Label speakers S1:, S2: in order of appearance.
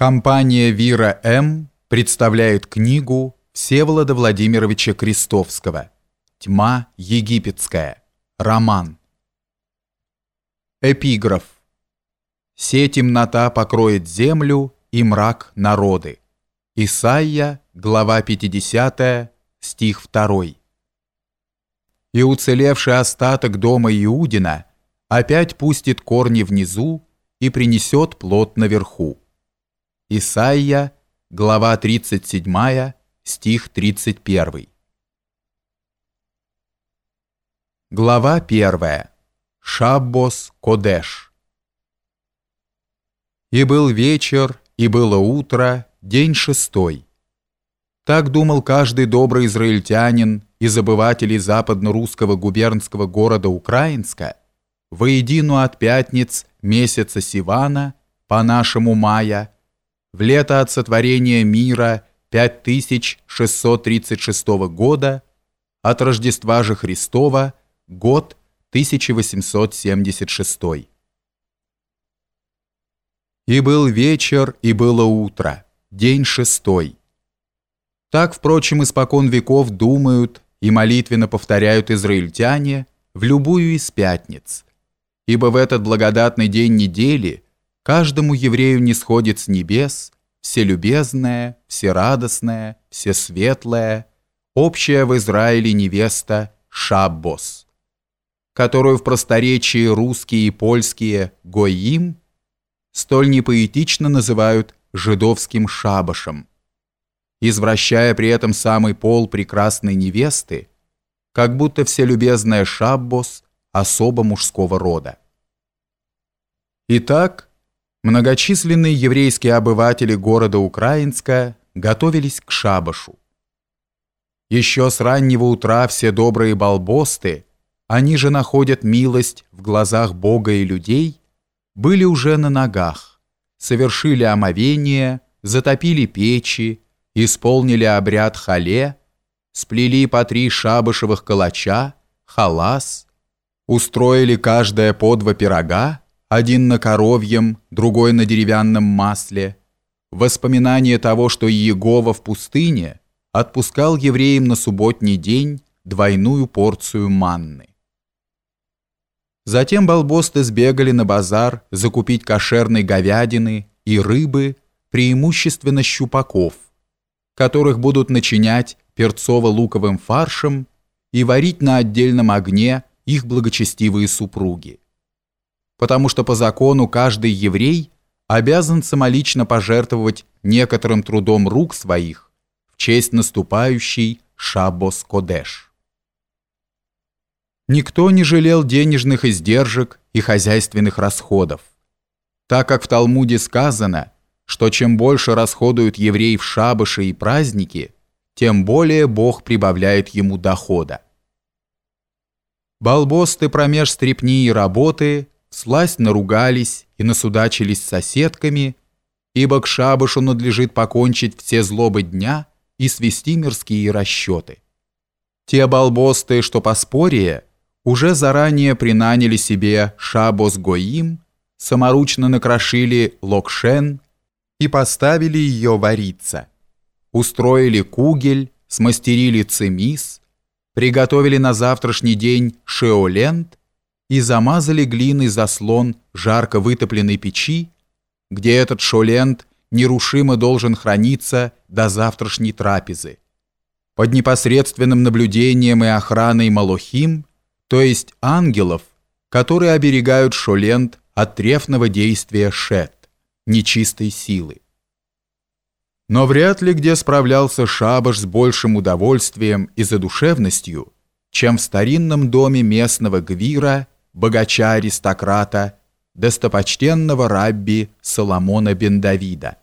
S1: Компания «Вира М.» представляет книгу Всеволода Владимировича Крестовского «Тьма египетская. Роман». Эпиграф. «Се темнота покроет землю и мрак народы». Исайя, глава 50, стих 2. «И уцелевший остаток дома Иудина опять пустит корни внизу и принесет плод наверху». Исайя, глава 37, стих 31. Глава 1. Шаббос Кодеш. И был вечер, и было утро, день шестой. Так думал каждый добрый израильтянин из обывателей западно-русского губернского города Украинска, воедину от пятниц месяца Сивана, по нашему мая, в лето от сотворения мира 5636 года, от Рождества же Христова, год 1876. И был вечер, и было утро, день шестой. Так, впрочем, испокон веков думают и молитвенно повторяют израильтяне в любую из пятниц, ибо в этот благодатный день недели – Каждому еврею не сходит с небес вселюбезная, всерадостная, всесветлая, общая в Израиле невеста Шаббос, которую в просторечии русские и польские Гоим столь непоэтично называют жидовским шабашем, извращая при этом самый пол прекрасной невесты, как будто вселюбезная Шаббос особо мужского рода. Итак, Многочисленные еврейские обыватели города Украинска готовились к шабашу. Еще с раннего утра все добрые балбосты, они же находят милость в глазах Бога и людей, были уже на ногах, совершили омовение, затопили печи, исполнили обряд хале, сплели по три шабашевых калача, халас, устроили каждое по два пирога, один на коровьем, другой на деревянном масле, воспоминание того, что Иегова в пустыне отпускал евреям на субботний день двойную порцию манны. Затем балбосты сбегали на базар закупить кошерной говядины и рыбы, преимущественно щупаков, которых будут начинять перцово-луковым фаршем и варить на отдельном огне их благочестивые супруги потому что по закону каждый еврей обязан самолично пожертвовать некоторым трудом рук своих в честь наступающей Шаббос-Кодеш. Никто не жалел денежных издержек и хозяйственных расходов, так как в Талмуде сказано, что чем больше расходуют евреи в шабаши и праздники, тем более Бог прибавляет ему дохода. Балбосты промеж стрепни и работы сласть наругались и насудачились с соседками, ибо к шабашу надлежит покончить все злобы дня и свести мирские расчеты. Те балбосты, что поспорие, уже заранее принаняли себе шабос гоим, саморучно накрошили локшен и поставили ее вариться. Устроили кугель, смастерили цемис, приготовили на завтрашний день шеолент и замазали глиной заслон жарко вытопленной печи, где этот шолент нерушимо должен храниться до завтрашней трапезы. Под непосредственным наблюдением и охраной Малохим, то есть ангелов, которые оберегают шолент от трефного действия шет, нечистой силы. Но вряд ли где справлялся шабаш с большим удовольствием и задушевностью, чем в старинном доме местного гвира богача-аристократа, достопочтенного рабби Соломона бен Давида.